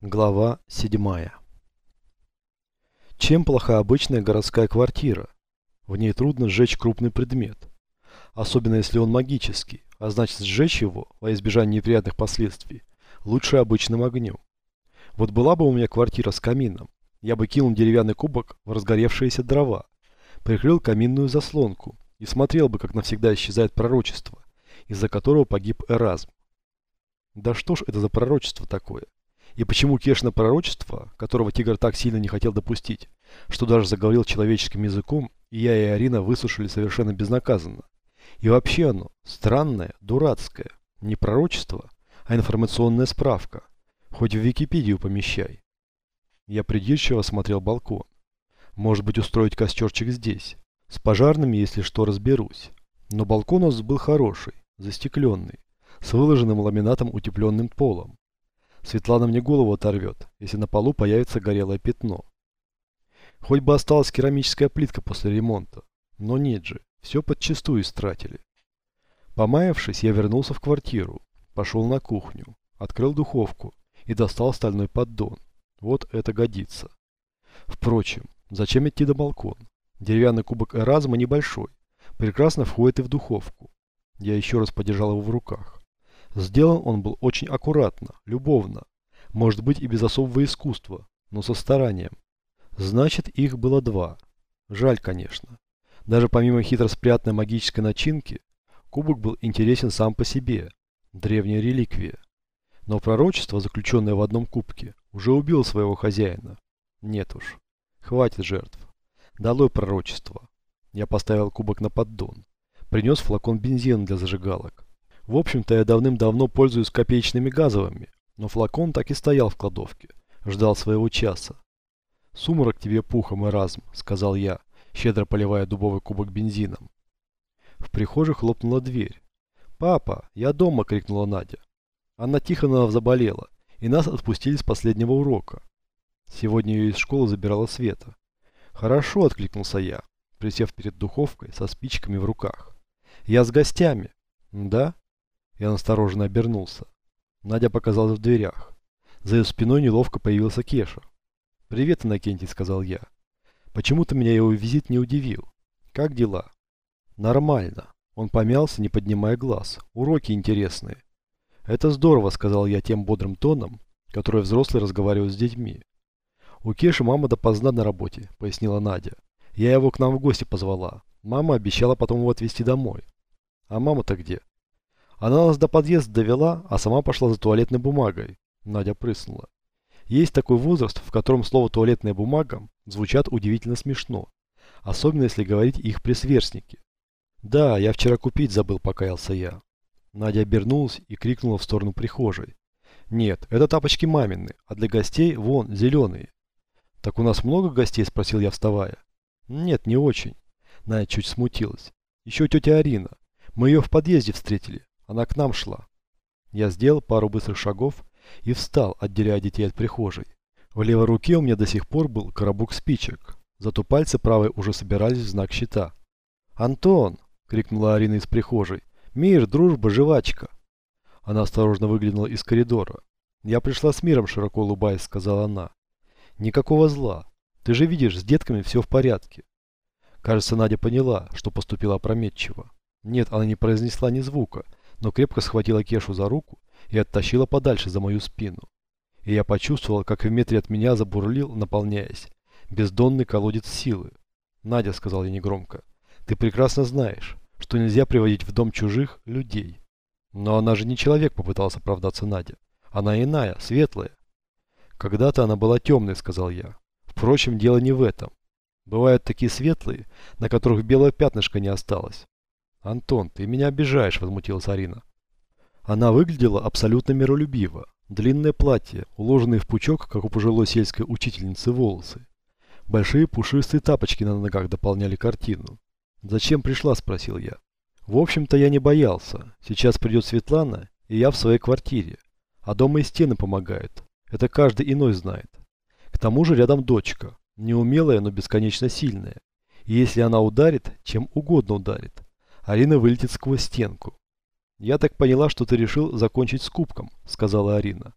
Глава 7. Чем плоха обычная городская квартира? В ней трудно сжечь крупный предмет. Особенно если он магический, а значит сжечь его, во избежание неприятных последствий, лучше обычным огнем. Вот была бы у меня квартира с камином, я бы кинул деревянный кубок в разгоревшиеся дрова, прикрыл каминную заслонку и смотрел бы, как навсегда исчезает пророчество, из-за которого погиб Эразм. Да что ж это за пророчество такое? И почему Кешна пророчество, которого Тигр так сильно не хотел допустить, что даже заговорил человеческим языком, и я и Арина выслушали совершенно безнаказанно. И вообще оно странное, дурацкое, не пророчество, а информационная справка. Хоть в Википедию помещай. Я придирчиво смотрел балкон. Может быть устроить костерчик здесь. С пожарными, если что, разберусь. Но балкон у нас был хороший, застекленный, с выложенным ламинатом утепленным полом. Светлана мне голову оторвет, если на полу появится горелое пятно. Хоть бы осталась керамическая плитка после ремонта. Но нет же, все подчистую истратили. Помаявшись, я вернулся в квартиру, пошел на кухню, открыл духовку и достал стальной поддон. Вот это годится. Впрочем, зачем идти до балкона? Деревянный кубок Эразма небольшой, прекрасно входит и в духовку. Я еще раз подержал его в руках. Сделан он был очень аккуратно, любовно, может быть и без особого искусства, но со старанием. Значит, их было два. Жаль, конечно. Даже помимо хитро спрятанной магической начинки, кубок был интересен сам по себе. Древняя реликвия. Но пророчество, заключенное в одном кубке, уже убило своего хозяина. Нет уж. Хватит жертв. Долой пророчество. Я поставил кубок на поддон. Принес флакон бензина для зажигалок. В общем-то, я давным-давно пользуюсь копеечными газовыми, но флакон так и стоял в кладовке, ждал своего часа. «Сумрак тебе пухом и разм», — сказал я, щедро поливая дубовый кубок бензином. В прихожей хлопнула дверь. «Папа, я дома!» — крикнула Надя. Анна Тихонова заболела, и нас отпустили с последнего урока. Сегодня ее из школы забирала Света. «Хорошо», — откликнулся я, присев перед духовкой со спичками в руках. «Я с гостями». «Да?» Я настороженно обернулся. Надя показалась в дверях. За ее спиной неловко появился Кеша. «Привет, Иннокентий», — сказал я. Почему-то меня его визит не удивил. «Как дела?» «Нормально». Он помялся, не поднимая глаз. «Уроки интересные». «Это здорово», — сказал я тем бодрым тоном, который взрослый разговаривает с детьми. «У Кеши мама допоздна на работе», — пояснила Надя. «Я его к нам в гости позвала. Мама обещала потом его отвезти домой». «А мама-то где?» Она нас до подъезда довела, а сама пошла за туалетной бумагой. Надя прыснула. Есть такой возраст, в котором слово «туалетная бумага» звучат удивительно смешно. Особенно, если говорить их при сверстнике. «Да, я вчера купить забыл», – покаялся я. Надя обернулась и крикнула в сторону прихожей. «Нет, это тапочки мамины, а для гостей вон, зеленые». «Так у нас много гостей?» – спросил я, вставая. «Нет, не очень». Надя чуть смутилась. «Еще тетя Арина. Мы ее в подъезде встретили. Она к нам шла. Я сделал пару быстрых шагов и встал, отделяя детей от прихожей. В левой руке у меня до сих пор был коробок спичек, зато пальцы правой уже собирались в знак щита. «Антон!» — крикнула Арина из прихожей. «Мир, дружба, жвачка!» Она осторожно выглянула из коридора. «Я пришла с миром», — широко улыбаясь, сказала она. «Никакого зла. Ты же видишь, с детками все в порядке». Кажется, Надя поняла, что поступила опрометчиво. Нет, она не произнесла ни звука, но крепко схватила Кешу за руку и оттащила подальше за мою спину. И я почувствовал, как в метре от меня забурлил, наполняясь, бездонный колодец силы. «Надя», — сказал я негромко, — «ты прекрасно знаешь, что нельзя приводить в дом чужих людей». «Но она же не человек», — попытался оправдаться Надя. «Она иная, светлая». «Когда-то она была темной», — сказал я. «Впрочем, дело не в этом. Бывают такие светлые, на которых белое пятнышко не осталось. «Антон, ты меня обижаешь», — возмутилась Арина. Она выглядела абсолютно миролюбиво. Длинное платье, уложенные в пучок, как у пожилой сельской учительницы, волосы. Большие пушистые тапочки на ногах дополняли картину. «Зачем пришла?» – спросил я. «В общем-то, я не боялся. Сейчас придет Светлана, и я в своей квартире. А дома и стены помогают. Это каждый иной знает. К тому же рядом дочка. Неумелая, но бесконечно сильная. И если она ударит, чем угодно ударит, Арина вылетит сквозь стенку. «Я так поняла, что ты решил закончить с кубком», — сказала Арина.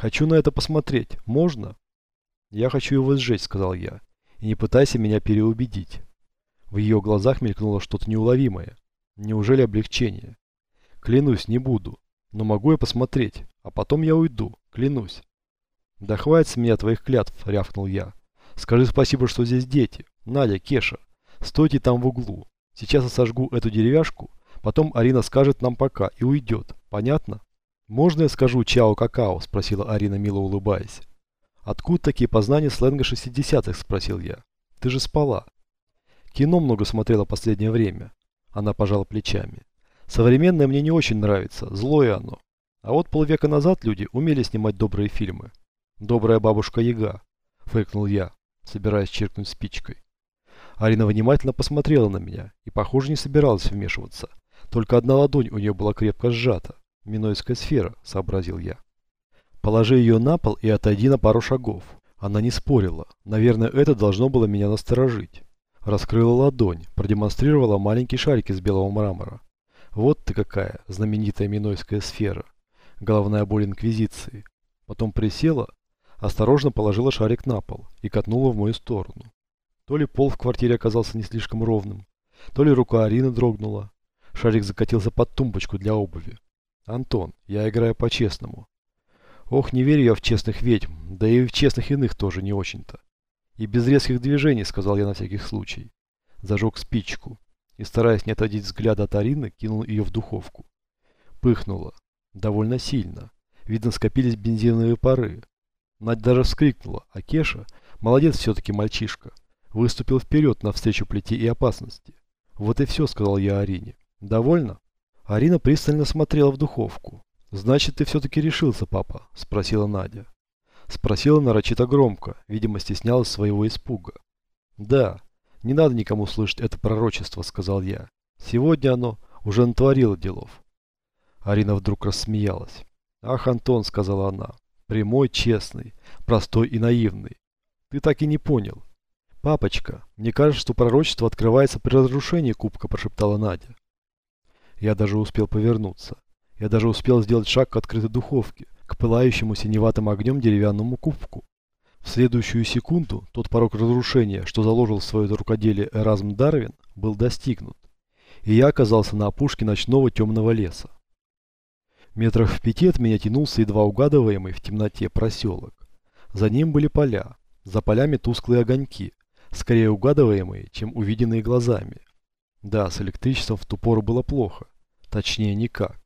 Хочу на это посмотреть. Можно? Я хочу его сжечь, сказал я. И не пытайся меня переубедить. В ее глазах мелькнуло что-то неуловимое. Неужели облегчение? Клянусь, не буду. Но могу я посмотреть, а потом я уйду, клянусь. Да хватит с меня твоих клятв, рявкнул я. Скажи спасибо, что здесь дети. Надя, Кеша, стойте там в углу. Сейчас я сожгу эту деревяшку, потом Арина скажет нам пока и уйдет. Понятно? «Можно я скажу «чао-какао»?» – спросила Арина, мило улыбаясь. «Откуда такие познания сленга 60-х?» – спросил я. «Ты же спала». «Кино много смотрела последнее время». Она пожала плечами. «Современное мне не очень нравится, злое оно. А вот полвека назад люди умели снимать добрые фильмы. «Добрая бабушка Яга», – фыркнул я, собираясь чиркнуть спичкой. Арина внимательно посмотрела на меня и, похоже, не собиралась вмешиваться. Только одна ладонь у нее была крепко сжата. Минойская сфера, сообразил я. Положи ее на пол и отойди на пару шагов. Она не спорила. Наверное, это должно было меня насторожить. Раскрыла ладонь, продемонстрировала маленький шарик из белого мрамора. Вот ты какая, знаменитая Минойская сфера. Головная боль Инквизиции. Потом присела, осторожно положила шарик на пол и катнула в мою сторону. То ли пол в квартире оказался не слишком ровным, то ли рука Арины дрогнула. Шарик закатился под тумбочку для обуви. Антон, я играю по-честному. Ох, не верю я в честных ведьм, да и в честных иных тоже не очень-то. И без резких движений, сказал я на всякий случай. Зажег спичку и, стараясь не отводить взгляда от Арины, кинул ее в духовку. Пыхнуло. Довольно сильно. Видно, скопились бензиновые пары. Надь даже вскрикнула, а Кеша, молодец все-таки мальчишка, выступил вперед навстречу плите и опасности. Вот и все, сказал я Арине. Довольно? Арина пристально смотрела в духовку. «Значит, ты все-таки решился, папа?» – спросила Надя. Спросила нарочито громко, видимо, стеснялась своего испуга. «Да, не надо никому слышать это пророчество», – сказал я. «Сегодня оно уже натворило делов». Арина вдруг рассмеялась. «Ах, Антон», – сказала она, – «прямой, честный, простой и наивный. Ты так и не понял». «Папочка, мне кажется, что пророчество открывается при разрушении кубка», – прошептала Надя. Я даже успел повернуться. Я даже успел сделать шаг к открытой духовке, к пылающему синеватым огнем деревянному кубку. В следующую секунду тот порог разрушения, что заложил в свое рукоделие Эразм Дарвин, был достигнут, и я оказался на опушке ночного темного леса. Метрах в пяти от меня тянулся едва угадываемый в темноте проселок. За ним были поля, за полями тусклые огоньки, скорее угадываемые, чем увиденные глазами. Да, с электричеством в ту пору было плохо. Точнее, никак.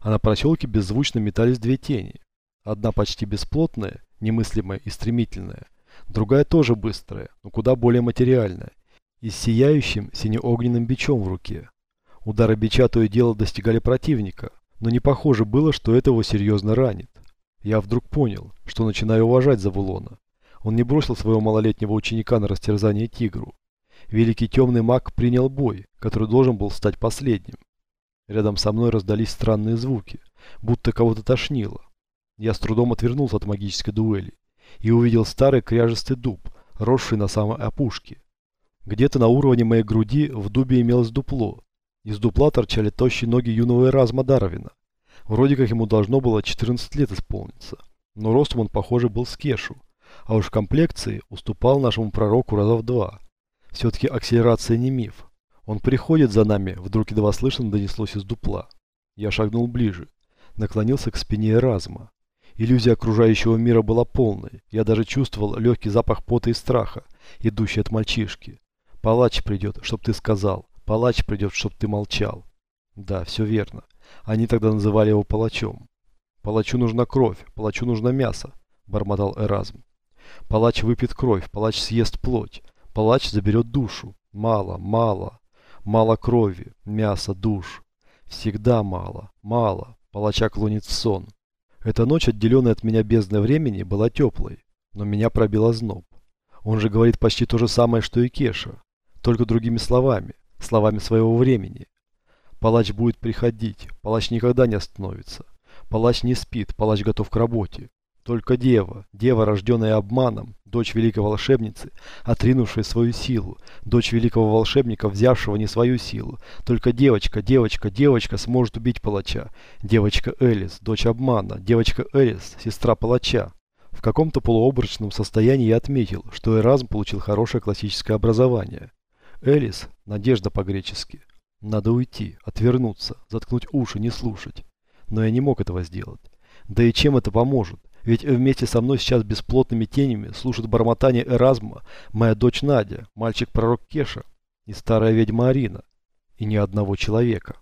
А на проселке беззвучно метались две тени. Одна почти бесплотная, немыслимая и стремительная. Другая тоже быстрая, но куда более материальная. И с сияющим синеогненным бичом в руке. Удары бича то и дело достигали противника, но не похоже было, что это его серьезно ранит. Я вдруг понял, что начинаю уважать Завулона. Он не бросил своего малолетнего ученика на растерзание тигру. Великий темный маг принял бой, который должен был стать последним. Рядом со мной раздались странные звуки, будто кого-то тошнило. Я с трудом отвернулся от магической дуэли и увидел старый кряжестый дуб, росший на самой опушке. Где-то на уровне моей груди в дубе имелось дупло. Из дупла торчали тощие ноги юного Эразма Дарвина. Вроде как ему должно было 14 лет исполниться. Но ростом он, похоже, был с кешу, а уж комплекции уступал нашему пророку раза в два. Все-таки акселерация не миф. Он приходит за нами, вдруг едва слышно донеслось из дупла. Я шагнул ближе, наклонился к спине Эразма. Иллюзия окружающего мира была полной. Я даже чувствовал легкий запах пота и страха, идущий от мальчишки. Палач придет, чтоб ты сказал. Палач придет, чтоб ты молчал. Да, все верно. Они тогда называли его палачом. Палачу нужна кровь, палачу нужно мясо, бормотал Эразм. Палач выпьет кровь, палач съест плоть, Палач заберет душу. Мало, мало. Мало крови, мяса, душ. Всегда мало, мало. Палача клонит в сон. Эта ночь, отделенная от меня бездной времени, была теплой, но меня пробило зноб. Он же говорит почти то же самое, что и Кеша, только другими словами, словами своего времени. Палач будет приходить, палач никогда не остановится. Палач не спит, палач готов к работе. Только дева, дева, рожденная обманом, дочь великой волшебницы, отринувшая свою силу, дочь великого волшебника, взявшего не свою силу. Только девочка, девочка, девочка сможет убить палача. Девочка Элис, дочь обмана, девочка Элис, сестра палача. В каком-то полуоборочном состоянии я отметил, что Эразм получил хорошее классическое образование. Элис – надежда по-гречески. Надо уйти, отвернуться, заткнуть уши, не слушать. Но я не мог этого сделать. Да и чем это поможет? Ведь вместе со мной сейчас бесплотными тенями слушает бормотание Эразма, моя дочь Надя, мальчик-пророк Кеша и старая ведьма Арина. И ни одного человека.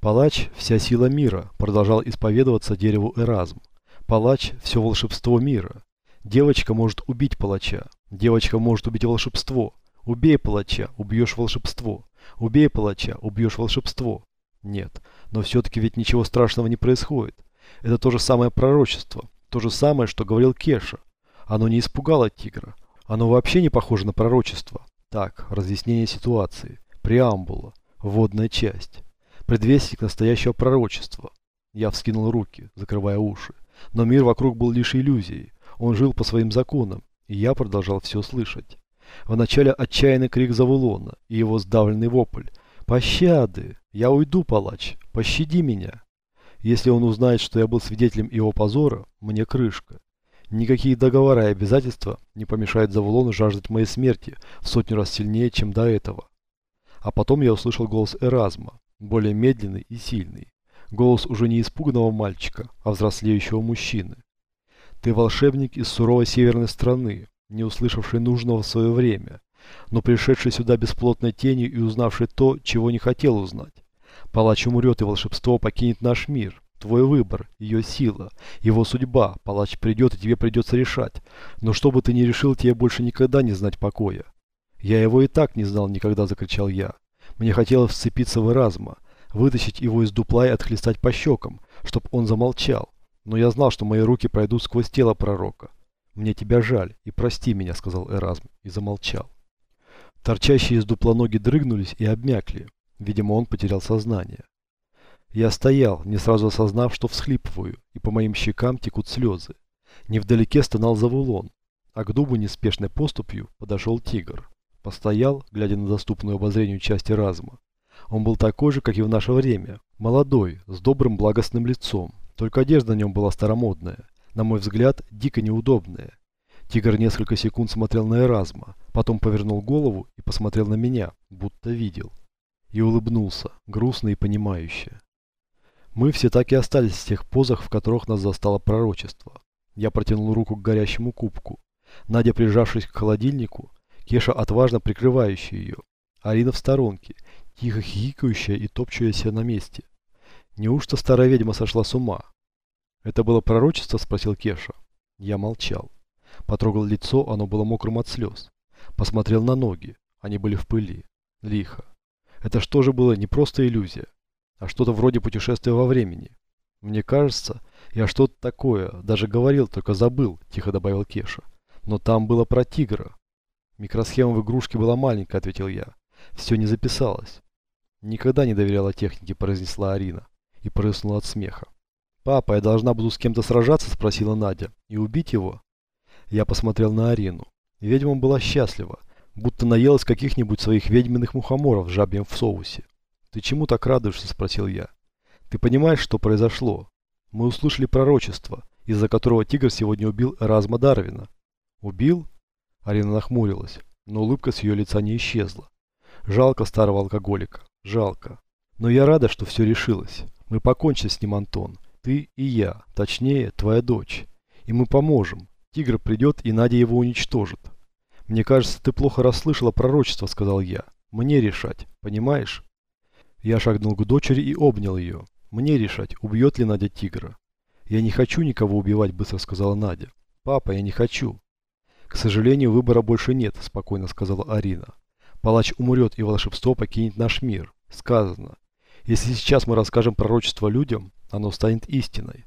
Палач – вся сила мира, продолжал исповедоваться дереву Эразм. Палач – все волшебство мира. Девочка может убить палача. Девочка может убить волшебство. Убей палача, убьешь волшебство. Убей палача, убьешь волшебство. Нет, но все-таки ведь ничего страшного не происходит. Это то же самое пророчество. То же самое, что говорил Кеша. Оно не испугало тигра. Оно вообще не похоже на пророчество. Так, разъяснение ситуации. Преамбула. Вводная часть. Предвестник настоящего пророчества. Я вскинул руки, закрывая уши. Но мир вокруг был лишь иллюзией. Он жил по своим законам, и я продолжал все слышать. Вначале отчаянный крик Завулона и его сдавленный вопль. «Пощады! Я уйду, палач! Пощади меня!» Если он узнает, что я был свидетелем его позора, мне крышка. Никакие договора и обязательства не помешают Завулону жаждать моей смерти в сотню раз сильнее, чем до этого. А потом я услышал голос Эразма, более медленный и сильный. Голос уже не испуганного мальчика, а взрослеющего мужчины. Ты волшебник из суровой северной страны, не услышавший нужного в свое время, но пришедший сюда бесплотной тенью и узнавший то, чего не хотел узнать. Палач умрет, и волшебство покинет наш мир. Твой выбор, ее сила, его судьба. Палач придет, и тебе придется решать. Но что бы ты ни решил, тебе больше никогда не знать покоя. Я его и так не знал никогда, закричал я. Мне хотелось вцепиться в Эразма, вытащить его из дупла и отхлестать по щекам, чтоб он замолчал. Но я знал, что мои руки пройдут сквозь тело пророка. «Мне тебя жаль, и прости меня», — сказал Эразм, и замолчал. Торчащие из дупла ноги дрыгнулись и обмякли. Видимо, он потерял сознание. Я стоял, не сразу осознав, что всхлипываю, и по моим щекам текут слезы. Невдалеке стонал завулон, а к дубу неспешной поступью подошел тигр. Постоял, глядя на доступную обозрению части разума. Он был такой же, как и в наше время, молодой, с добрым благостным лицом, только одежда на нем была старомодная, на мой взгляд, дико неудобная. Тигр несколько секунд смотрел на Эразма, потом повернул голову и посмотрел на меня, будто видел и улыбнулся, грустно и понимающе. Мы все так и остались в тех позах, в которых нас застало пророчество. Я протянул руку к горящему кубку. Надя, прижавшись к холодильнику, Кеша отважно прикрывающая ее. Арина в сторонке, тихо хихикающая и топчущаяся на месте. Неужто старая ведьма сошла с ума? Это было пророчество? Спросил Кеша. Я молчал. Потрогал лицо, оно было мокрым от слез. Посмотрел на ноги, они были в пыли. Лихо. Это что же было не просто иллюзия, а что-то вроде путешествия во времени. Мне кажется, я что-то такое, даже говорил, только забыл, тихо добавил Кеша. Но там было про тигра. Микросхема в игрушке была маленькая, ответил я. Все не записалось. Никогда не доверяла технике, произнесла Арина и прыснула от смеха. «Папа, я должна буду с кем-то сражаться?» – спросила Надя. «И убить его?» Я посмотрел на Арину. Ведьма была счастлива будто наелась каких-нибудь своих ведьминых мухоморов жабьем в соусе. «Ты чему так радуешься?» – спросил я. «Ты понимаешь, что произошло? Мы услышали пророчество, из-за которого тигр сегодня убил Эразма Дарвина». «Убил?» Арина нахмурилась, но улыбка с ее лица не исчезла. «Жалко старого алкоголика. Жалко. Но я рада, что все решилось. Мы покончим с ним, Антон. Ты и я. Точнее, твоя дочь. И мы поможем. Тигр придет, и Надя его уничтожит. «Мне кажется, ты плохо расслышала пророчество», — сказал я. «Мне решать, понимаешь?» Я шагнул к дочери и обнял ее. «Мне решать, убьет ли Надя тигра». «Я не хочу никого убивать», — быстро сказала Надя. «Папа, я не хочу». «К сожалению, выбора больше нет», — спокойно сказала Арина. «Палач умрет, и волшебство покинет наш мир. Сказано. Если сейчас мы расскажем пророчество людям, оно станет истиной».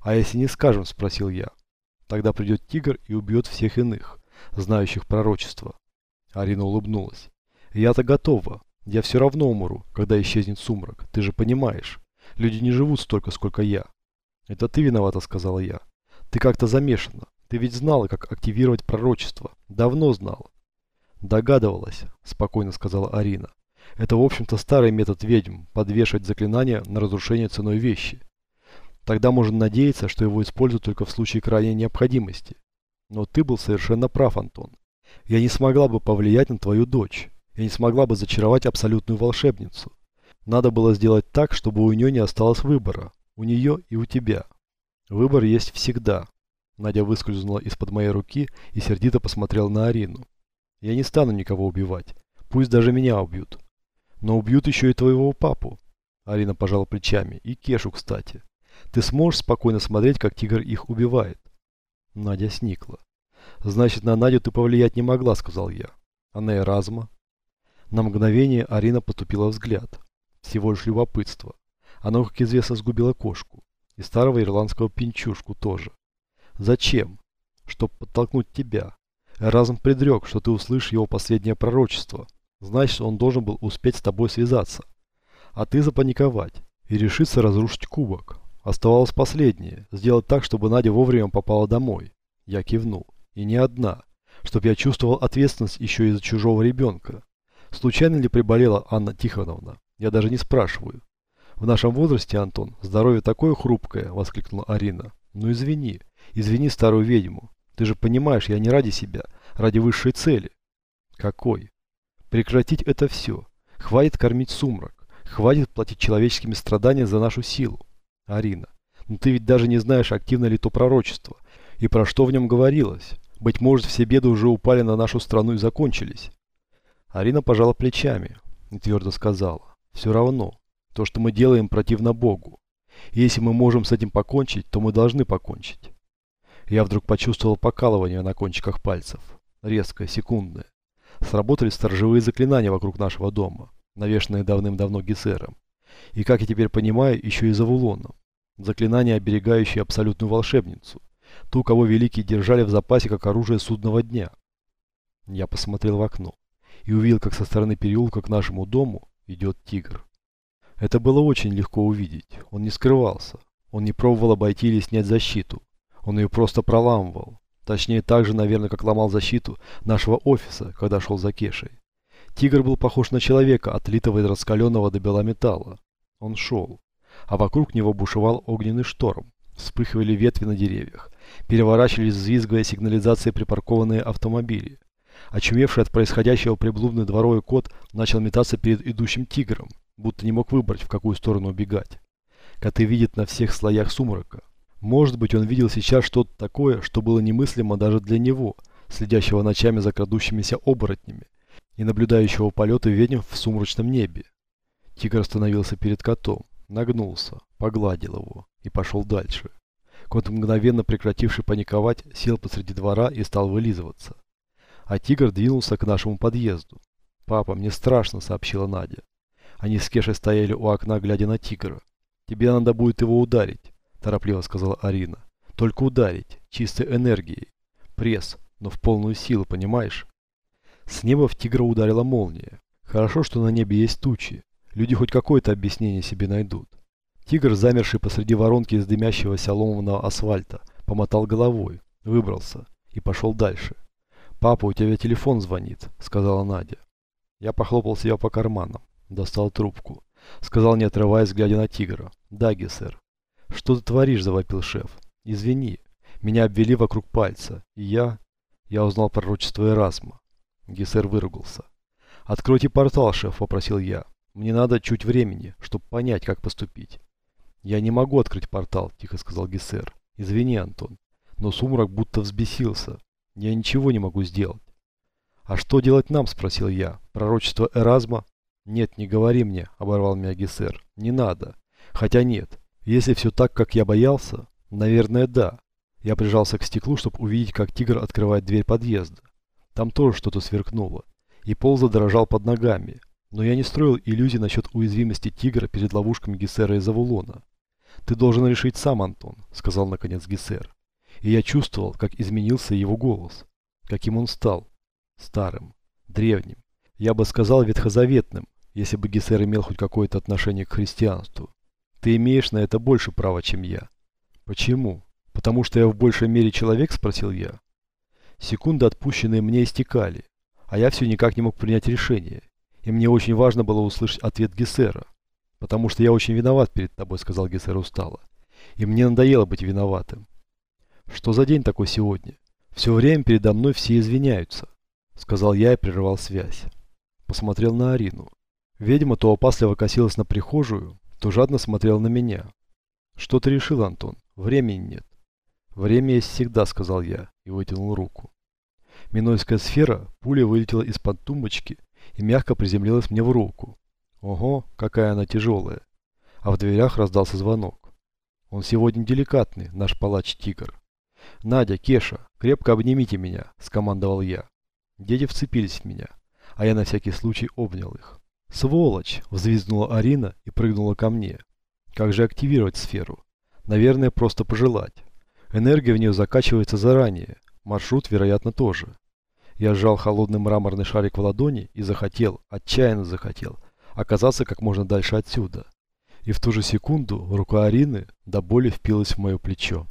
«А если не скажем?» — спросил я. «Тогда придет тигр и убьет всех иных знающих пророчество. Арина улыбнулась. Я-то готова. Я все равно умру, когда исчезнет сумрак. Ты же понимаешь. Люди не живут столько, сколько я. Это ты виновата, сказала я. Ты как-то замешана. Ты ведь знала, как активировать пророчество. Давно знала. Догадывалась, спокойно сказала Арина. Это, в общем-то, старый метод ведьм – подвешивать заклинания на разрушение ценой вещи. Тогда можно надеяться, что его используют только в случае крайней необходимости. Но ты был совершенно прав, Антон. Я не смогла бы повлиять на твою дочь. Я не смогла бы зачаровать абсолютную волшебницу. Надо было сделать так, чтобы у нее не осталось выбора. У нее и у тебя. Выбор есть всегда. Надя выскользнула из-под моей руки и сердито посмотрела на Арину. Я не стану никого убивать. Пусть даже меня убьют. Но убьют еще и твоего папу. Арина пожала плечами. И Кешу, кстати. Ты сможешь спокойно смотреть, как тигр их убивает? Надя сникла. Значит, на Надю ты повлиять не могла, сказал я. А на Эразма? На мгновение Арина потупила взгляд. Всего лишь любопытство. Оно, как известно, сгубило кошку. И старого ирландского пинчушку тоже. Зачем? Чтоб подтолкнуть тебя. Эразм предрек, что ты услышишь его последнее пророчество. Значит, он должен был успеть с тобой связаться. А ты запаниковать и решиться разрушить кубок. Оставалось последнее. Сделать так, чтобы Надя вовремя попала домой. Я кивнул. И не одна. Чтоб я чувствовал ответственность еще и за чужого ребенка. Случайно ли приболела Анна Тихоновна? Я даже не спрашиваю. В нашем возрасте, Антон, здоровье такое хрупкое, воскликнула Арина. Ну извини, извини старую ведьму. Ты же понимаешь, я не ради себя, ради высшей цели. Какой? Прекратить это все. Хватит кормить сумрак. Хватит платить человеческими страданиями за нашу силу. Арина, ну ты ведь даже не знаешь, активно ли то пророчество. И про что в нем говорилось. Быть может, все беды уже упали на нашу страну и закончились. Арина пожала плечами и твердо сказала. Все равно, то, что мы делаем, противно Богу. И если мы можем с этим покончить, то мы должны покончить. Я вдруг почувствовал покалывание на кончиках пальцев. Резкое, секундное. Сработали сторожевые заклинания вокруг нашего дома, навешанные давным-давно Гессером. И, как я теперь понимаю, еще и Завулоном. Заклинание, оберегающее абсолютную волшебницу. Ту, кого великие держали в запасе как оружие судного дня. Я посмотрел в окно и увидел, как со стороны переулка к нашему дому идет тигр. Это было очень легко увидеть. Он не скрывался. Он не пробовал обойти или снять защиту. Он ее просто проламывал. Точнее, так же, наверное, как ломал защиту нашего офиса, когда шел за Кешей. Тигр был похож на человека, отлитого из раскаленного до бела металла. Он шел, а вокруг него бушевал огненный шторм. Вспыхивали ветви на деревьях, переворачивались взвизгивая сигнализацией припаркованные автомобили. Очумевший от происходящего приблудный дворовый кот начал метаться перед идущим тигром, будто не мог выбрать, в какую сторону убегать. Коты видят на всех слоях сумрака. Может быть, он видел сейчас что-то такое, что было немыслимо даже для него, следящего ночами за крадущимися оборотнями и наблюдающего полеты ведьм в сумрачном небе. Тигр остановился перед котом, нагнулся, погладил его и пошел дальше. Кот, мгновенно прекративший паниковать, сел посреди двора и стал вылизываться. А тигр двинулся к нашему подъезду. «Папа, мне страшно», — сообщила Надя. Они с Кешей стояли у окна, глядя на тигра. «Тебе надо будет его ударить», – торопливо сказала Арина. «Только ударить, чистой энергией. Пресс, но в полную силу, понимаешь?» С неба в тигра ударила молния. Хорошо, что на небе есть тучи. Люди хоть какое-то объяснение себе найдут. Тигр, замерший посреди воронки из дымящегося ломаного асфальта, помотал головой, выбрался и пошел дальше. «Папа, у тебя телефон звонит», — сказала Надя. Я похлопал себя по карманам. Достал трубку. Сказал, не отрываясь, глядя на тигра. «Да, Гессер». «Что ты творишь?» – завопил шеф. «Извини. Меня обвели вокруг пальца. И я...» Я узнал пророчество Эразма. Гессер выругался. «Откройте портал, шеф», – попросил я. «Мне надо чуть времени, чтобы понять, как поступить». «Я не могу открыть портал», – тихо сказал Гессер. «Извини, Антон, но сумрак будто взбесился. Я ничего не могу сделать». «А что делать нам?» – спросил я. «Пророчество Эразма «Нет, не говори мне», — оборвал меня Гессер. «Не надо. Хотя нет. Если все так, как я боялся, наверное, да». Я прижался к стеклу, чтобы увидеть, как тигр открывает дверь подъезда. Там тоже что-то сверкнуло. И пол задрожал под ногами. Но я не строил иллюзий насчет уязвимости тигра перед ловушками Гессера и Завулона. «Ты должен решить сам, Антон», — сказал наконец Гессер. И я чувствовал, как изменился его голос. Каким он стал. Старым. Древним. Я бы сказал ветхозаветным, если бы Гессер имел хоть какое-то отношение к христианству. Ты имеешь на это больше права, чем я. Почему? «Потому что я в большей мере человек?» – спросил я. Секунды, отпущенные мне, истекали, а я все никак не мог принять решение, и мне очень важно было услышать ответ Гессера. «Потому что я очень виноват перед тобой», – сказал Гессер устало. «И мне надоело быть виноватым». «Что за день такой сегодня? Все время передо мной все извиняются», – сказал я и прервал связь. Посмотрел на Арину. Ведьма то опасливо косилась на прихожую, то жадно смотрела на меня. «Что ты решил, Антон? Времени нет». «Время есть всегда», — сказал я и вытянул руку. Минойская сфера пуля вылетела из-под тумбочки и мягко приземлилась мне в руку. Ого, какая она тяжелая. А в дверях раздался звонок. Он сегодня деликатный, наш палач-тигр. «Надя, Кеша, крепко обнимите меня», — скомандовал я. Дети вцепились в меня, а я на всякий случай обнял их. «Сволочь!» – взвизгнула Арина и прыгнула ко мне. «Как же активировать сферу? Наверное, просто пожелать. Энергия в нее закачивается заранее. Маршрут, вероятно, тоже. Я сжал холодный мраморный шарик в ладони и захотел, отчаянно захотел, оказаться как можно дальше отсюда. И в ту же секунду рука Арины до боли впилась в мое плечо.